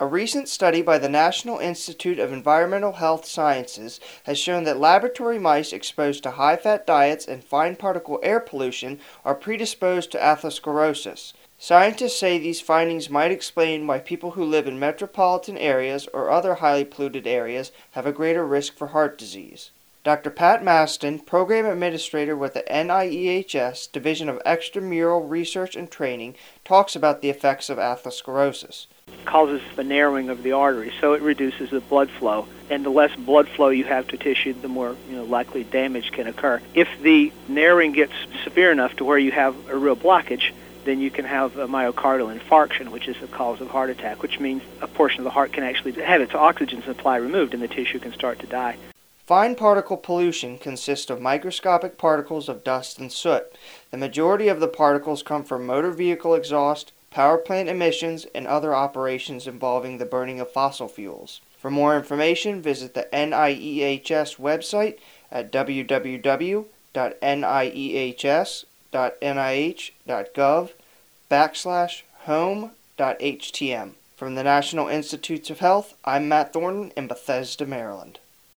A recent study by the National Institute of Environmental Health Sciences has shown that laboratory mice exposed to high fat diets and fine particle air pollution are predisposed to atherosclerosis. Scientists say these findings might explain why people who live in metropolitan areas or other highly polluted areas have a greater risk for heart disease. Dr. Pat Mastin, Program Administrator with the NIEHS Division of Extramural Research and Training, talks about the effects of atherosclerosis causes the narrowing of the artery, so it reduces the blood flow. And the less blood flow you have to tissue, the more you know, likely damage can occur. If the narrowing gets severe enough to where you have a real blockage, then you can have a myocardial infarction, which is the cause of heart attack, which means a portion of the heart can actually have its oxygen supply removed and the tissue can start to die. Fine particle pollution consists of microscopic particles of dust and soot. The majority of the particles come from motor vehicle exhaust, power plant emissions, and other operations involving the burning of fossil fuels. For more information, visit the NIEHS website at www.niehs.nih.gov backslash home.htm. From the National Institutes of Health, I'm Matt Thornton in Bethesda, Maryland.